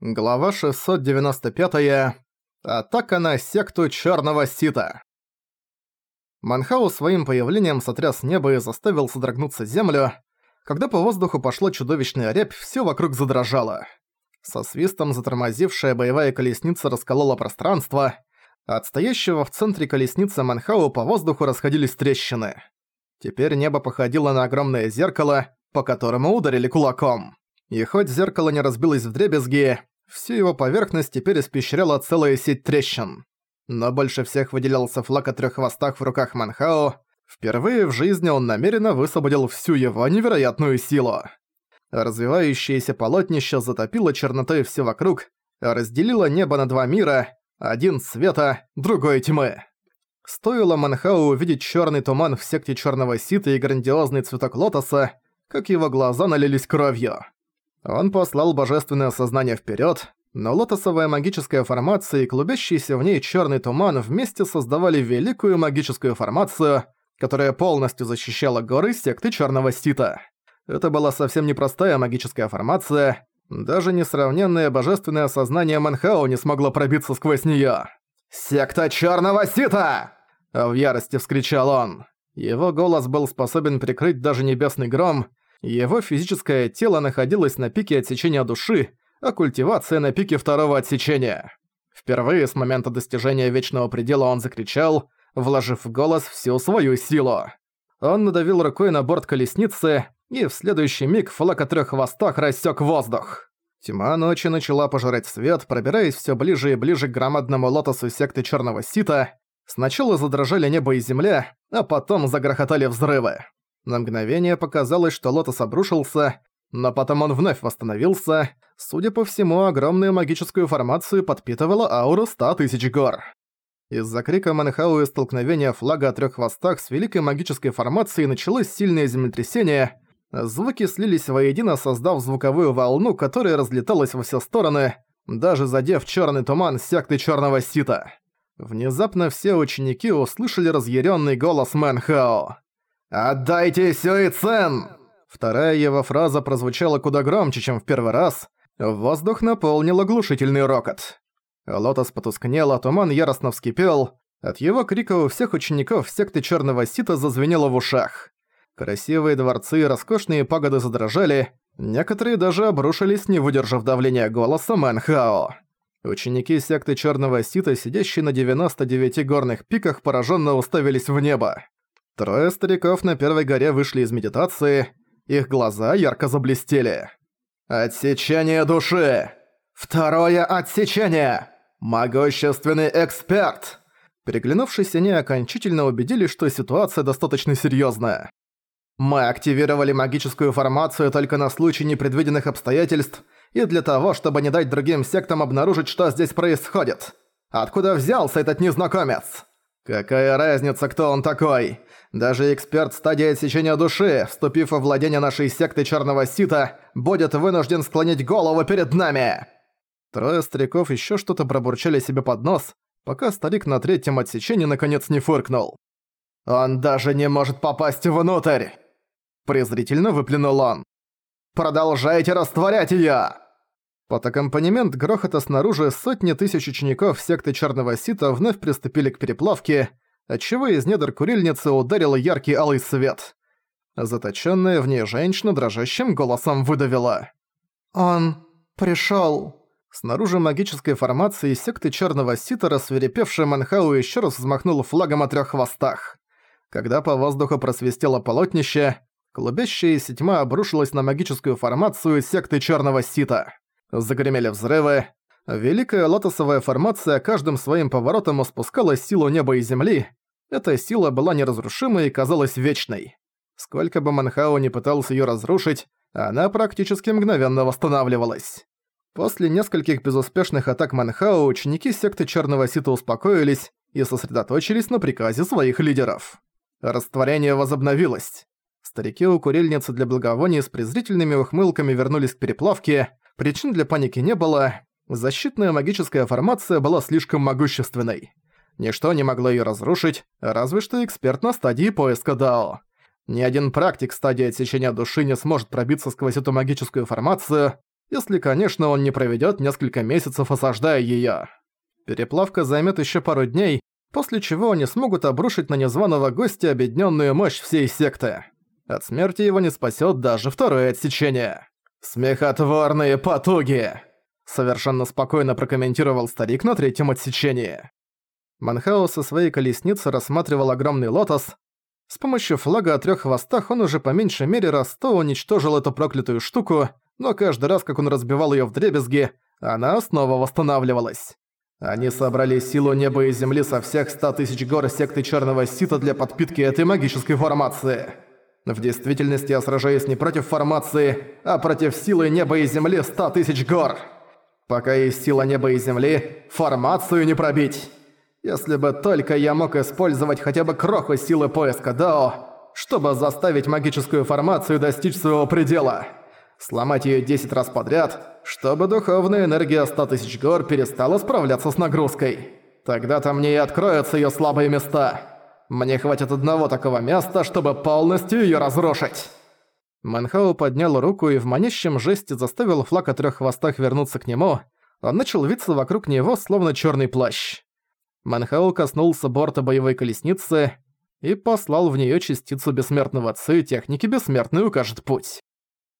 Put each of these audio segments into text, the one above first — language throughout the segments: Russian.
Глава 695. -я. Атака на секту Чёрного Сита. Манхау своим появлением сотряс небо и заставил содрогнуться землю. Когда по воздуху пошло чудовищная рябь, всё вокруг задрожало. Со свистом затормозившая боевая колесница расколола пространство. От стоящего в центре колесницы Манхау по воздуху расходились трещины. Теперь небо походило на огромное зеркало, по которому ударили кулаком. И хоть зеркало не разбилось в дребезги, всю его поверхность теперь испещряла целая сеть трещин. Но больше всех выделялся флаг о трёх хвостах в руках Манхао. Впервые в жизни он намеренно высвободил всю его невероятную силу. Развивающееся полотнище затопило чернотой все вокруг, разделило небо на два мира, один света, другой тьмы. Стоило Манхау увидеть черный туман в секте черного сита и грандиозный цветок лотоса, как его глаза налились кровью. Он послал божественное сознание вперед, но лотосовая магическая формация и клубящийся в ней черный туман вместе создавали великую магическую формацию, которая полностью защищала горы секты Черного Сита. Это была совсем непростая магическая формация, даже несравненное божественное сознание Манхао не смогло пробиться сквозь неё. «Секта Черного Сита!» В ярости вскричал он. Его голос был способен прикрыть даже небесный гром, его физическое тело находилось на пике отсечения души, а культивация на пике второго отсечения. Впервые с момента достижения Вечного Предела он закричал, вложив в голос всю свою силу. Он надавил рукой на борт колесницы, и в следующий миг флаг о трёх хвостах рассек воздух. Тьма ночи начала пожирать свет, пробираясь все ближе и ближе к громадному лотосу секты Черного Сита. Сначала задрожали небо и земля, а потом загрохотали взрывы. На мгновение показалось, что лотос обрушился, но потом он вновь восстановился. Судя по всему, огромную магическую формацию подпитывала аура ста тысяч гор. Из-за крика Манхау и столкновения флага о трёх хвостах с великой магической формацией началось сильное землетрясение. Звуки слились воедино, создав звуковую волну, которая разлеталась во все стороны, даже задев чёрный туман секты Чёрного Сита. Внезапно все ученики услышали разъяренный голос Мэнхао. «Отдайте Сюэцен!» Вторая его фраза прозвучала куда громче, чем в первый раз. Воздух наполнил оглушительный рокот. Лотос потускнел, а туман яростно вскипел. От его крика у всех учеников секты Черного Сита зазвенело в ушах. Красивые дворцы и роскошные пагоды задрожали, некоторые даже обрушились, не выдержав давления голоса Мэнхао. Ученики секты Черного Сита, сидящие на 99 горных пиках, пораженно уставились в небо. Трое стариков на первой горе вышли из медитации, их глаза ярко заблестели. «Отсечение души! Второе отсечение! Могущественный эксперт!» Переглянувшись, они окончательно убедились, что ситуация достаточно серьёзная. «Мы активировали магическую формацию только на случай непредвиденных обстоятельств и для того, чтобы не дать другим сектам обнаружить, что здесь происходит. Откуда взялся этот незнакомец?» «Какая разница, кто он такой? Даже эксперт стадии отсечения души, вступив во владение нашей секты Черного Сита, будет вынужден склонить голову перед нами!» Трое стариков еще что-то пробурчали себе под нос, пока старик на третьем отсечении наконец не фыркнул. «Он даже не может попасть внутрь!» Презрительно выплюнул он. «Продолжайте растворять её!» Под аккомпанемент грохота снаружи сотни тысяч учеников секты Черного Сита вновь приступили к переплавке, отчего из недр курильницы ударил яркий алый свет. Заточенная в ней женщина дрожащим голосом выдавила. «Он пришёл». Снаружи магической формации секты Черного Сита рассверепевший Манхау еще раз взмахнул флагом о трёх хвостах. Когда по воздуху просвистело полотнище, клубящаяся тьма обрушилась на магическую формацию секты Черного Сита. Загремели взрывы. Великая лотосовая формация каждым своим поворотом испускала силу неба и земли. Эта сила была неразрушимой и казалась вечной. Сколько бы Манхао не пытался её разрушить, она практически мгновенно восстанавливалась. После нескольких безуспешных атак Манхао ученики секты Черного Сита успокоились и сосредоточились на приказе своих лидеров. Растворение возобновилось. Старики у курильницы для благовония с презрительными ухмылками вернулись к переплавке, Причин для паники не было, защитная магическая формация была слишком могущественной. Ничто не могло её разрушить, разве что эксперт на стадии поиска Дао. Ни один практик стадии отсечения души не сможет пробиться сквозь эту магическую формацию. если, конечно, он не проведёт несколько месяцев осаждая её. Переплавка займет ещё пару дней, после чего они смогут обрушить на незваного гостя объединённую мощь всей секты. От смерти его не спасёт даже второе отсечение. «Смехотворные потуги!» Совершенно спокойно прокомментировал старик на третьем отсечении. Манхао со своей колесницы рассматривал огромный лотос. С помощью флага о трёх хвостах он уже по меньшей мере раз сто уничтожил эту проклятую штуку, но каждый раз, как он разбивал её вдребезги, она снова восстанавливалась. Они собрали силу неба и земли со всех ста тысяч гор секты Черного Сита для подпитки этой магической формации. В действительности я сражаюсь не против формации, а против силы неба и земли ста тысяч гор. Пока есть сила неба и земли, формацию не пробить. Если бы только я мог использовать хотя бы кроху силы поиска Дао, чтобы заставить магическую формацию достичь своего предела. Сломать её 10 раз подряд, чтобы духовная энергия 100 тысяч гор перестала справляться с нагрузкой. Тогда-то мне и откроются её слабые места. Мне хватит одного такого места, чтобы полностью её разрушить. Манхау поднял руку и в манящем жесте заставил флаг о трёх хвостах вернуться к нему. Он начал виться вокруг него, словно чёрный плащ. Манхау коснулся борта боевой колесницы и послал в неё частицу бессмертного ци техники «Бессмертный укажет путь».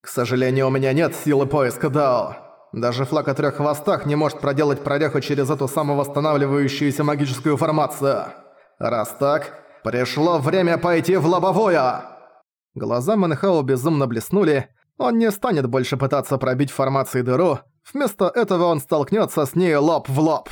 «К сожалению, у меня нет силы поиска Дао. Даже флаг о трёх хвостах не может проделать прореху через эту самовосстанавливающуюся магическую формацию. Раз так, пришло время пойти в лобовое!» Глаза Манхао безумно блеснули. Он не станет больше пытаться пробить формации дыру, вместо этого он столкнется с ней лоб в лоб.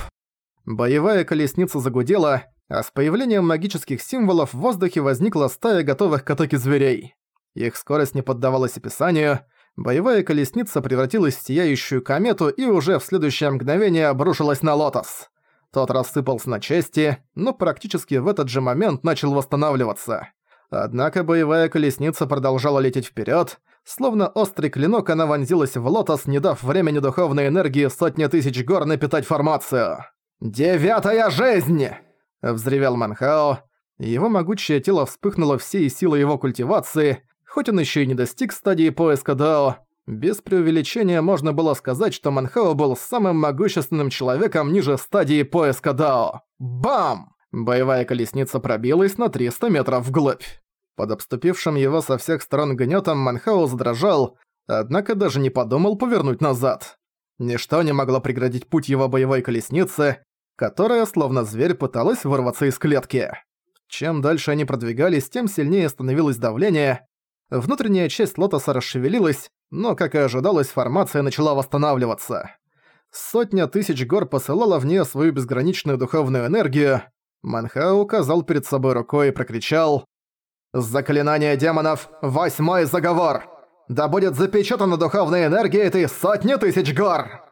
Боевая колесница загудела, а с появлением магических символов в воздухе возникла стая готовых к атаке зверей. Их скорость не поддавалась описанию, боевая колесница превратилась в сияющую комету и уже в следующее мгновение обрушилась на Лотос. Тот рассыпался на части, но практически в этот же момент начал восстанавливаться. Однако боевая колесница продолжала лететь вперед, словно острый клинок она вонзилась в лотос, не дав времени духовной энергии сотни тысяч гор напитать формацию. «Девятая жизнь!» — взревел Манхао. Его могучее тело вспыхнуло всей силой его культивации, хоть он еще и не достиг стадии поиска Дао. Без преувеличения можно было сказать, что Манхао был самым могущественным человеком ниже стадии поиска Дао. Бам! Боевая колесница пробилась на 300 метров вглубь. Под обступившим его со всех сторон гнетом Манхау задрожал, однако даже не подумал повернуть назад. Ничто не могло преградить путь его боевой колесницы, которая, словно зверь, пыталась вырваться из клетки. Чем дальше они продвигались, тем сильнее становилось давление. Внутренняя часть лотоса расшевелилась, но, как и ожидалось, формация начала восстанавливаться. Сотня тысяч гор посылала в нее свою безграничную духовную энергию, Манхау указал перед собой рукой и прокричал «Заклинание демонов! Восьмой заговор! Да будет запечатана духовная энергия этой сотни тысяч гор!»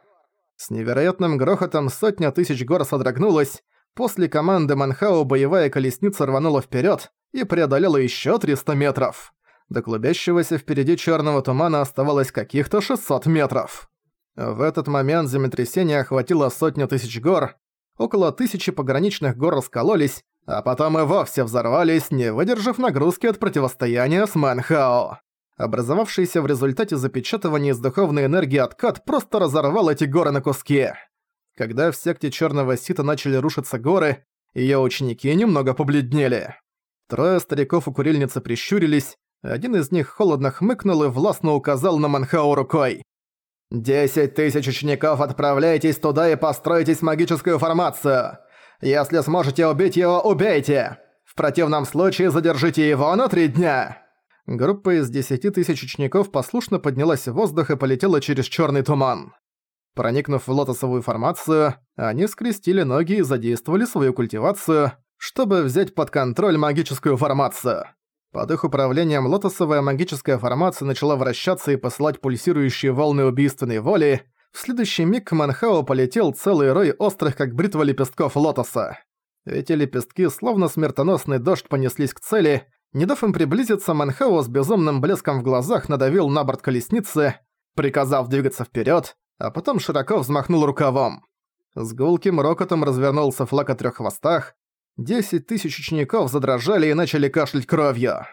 С невероятным грохотом сотня тысяч гор содрогнулась, после команды Манхау боевая колесница рванула вперед и преодолела еще 300 метров. До клубящегося впереди черного тумана оставалось каких-то 600 метров. В этот момент землетрясение охватило сотню тысяч гор, около тысячи пограничных гор раскололись, а потом и вовсе взорвались, не выдержав нагрузки от противостояния с Манхао. Образовавшийся в результате запечатывания из духовной энергии откат просто разорвал эти горы на куски. Когда в секте Черного Сита начали рушиться горы, ее ученики немного побледнели. Трое стариков у курильницы прищурились, один из них холодно хмыкнул и властно указал на Манхао рукой. «Десять тысяч учеников отправляйтесь туда и постройтесь магическую формацию. Если сможете убить его, убейте. В противном случае задержите его на три дня». Группа из десяти тысяч учеников послушно поднялась в воздух и полетела через черный туман. Проникнув в лотосовую формацию, они скрестили ноги и задействовали свою культивацию, чтобы взять под контроль магическую формацию. Под их управлением лотосовая магическая формация начала вращаться и посылать пульсирующие волны убийственной воли. В следующий миг к Манхао полетел целый рой острых, как бритва лепестков лотоса. Эти лепестки, словно смертоносный дождь, понеслись к цели. Не дав им приблизиться, Манхао с безумным блеском в глазах надавил на борт колесницы, приказав двигаться вперед, а потом широко взмахнул рукавом. С гулким рокотом развернулся флаг о трёх хвостах, Десять тысяч учеников задрожали и начали кашлять кровью.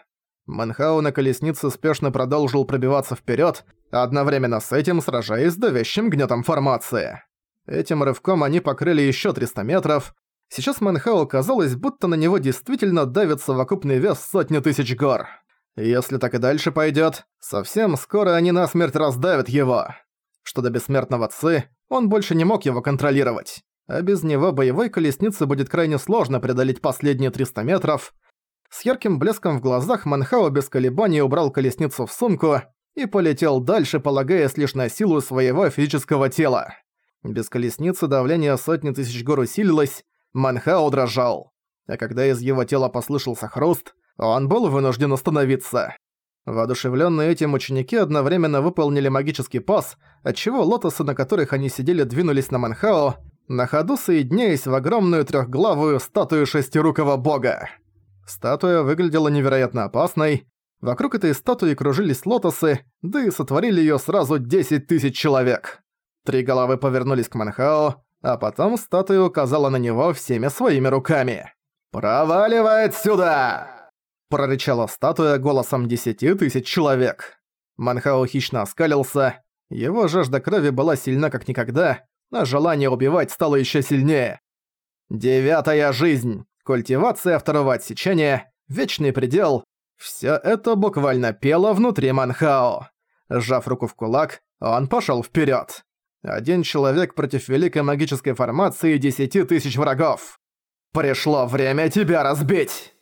Манхао на колеснице спешно продолжил пробиваться вперед, одновременно с этим сражаясь с давящим гнетом формации. Этим рывком они покрыли еще 300 метров. Сейчас Манхао казалось, будто на него действительно давит совокупный вес сотни тысяч гор. Если так и дальше пойдет, совсем скоро они насмерть раздавят его. Что до бессмертного Ци, он больше не мог его контролировать. А без него боевой колеснице будет крайне сложно преодолеть последние 300 метров, с ярким блеском в глазах Манхао без колебаний убрал колесницу в сумку и полетел дальше, полагаясь лишь на силу своего физического тела. Без колесницы давление сотни тысяч гор усилилось, Манхао дрожал. А когда из его тела послышался хруст, он был вынужден остановиться. Воодушевленные этим ученики одновременно выполнили магический пас, отчего лотосы, на которых они сидели, двинулись на Манхао, на ходу соединяясь в огромную трехглавую статую шестирукого бога. Статуя выглядела невероятно опасной. Вокруг этой статуи кружились лотосы, да и сотворили её сразу 10 тысяч человек. Три головы повернулись к Манхао, а потом статуя указала на него всеми своими руками. «Проваливай отсюда!» прорычала статуя голосом десяти тысяч человек. Манхао хищно оскалился. Его жажда крови была сильна как никогда, а желание убивать стало ещё сильнее. «Девятая жизнь!» культивация второго отсечения, вечный предел – все это буквально пело внутри Манхао. Сжав руку в кулак, он пошел вперед. Один человек против великой магической формации десяти тысяч врагов. «Пришло время тебя разбить!»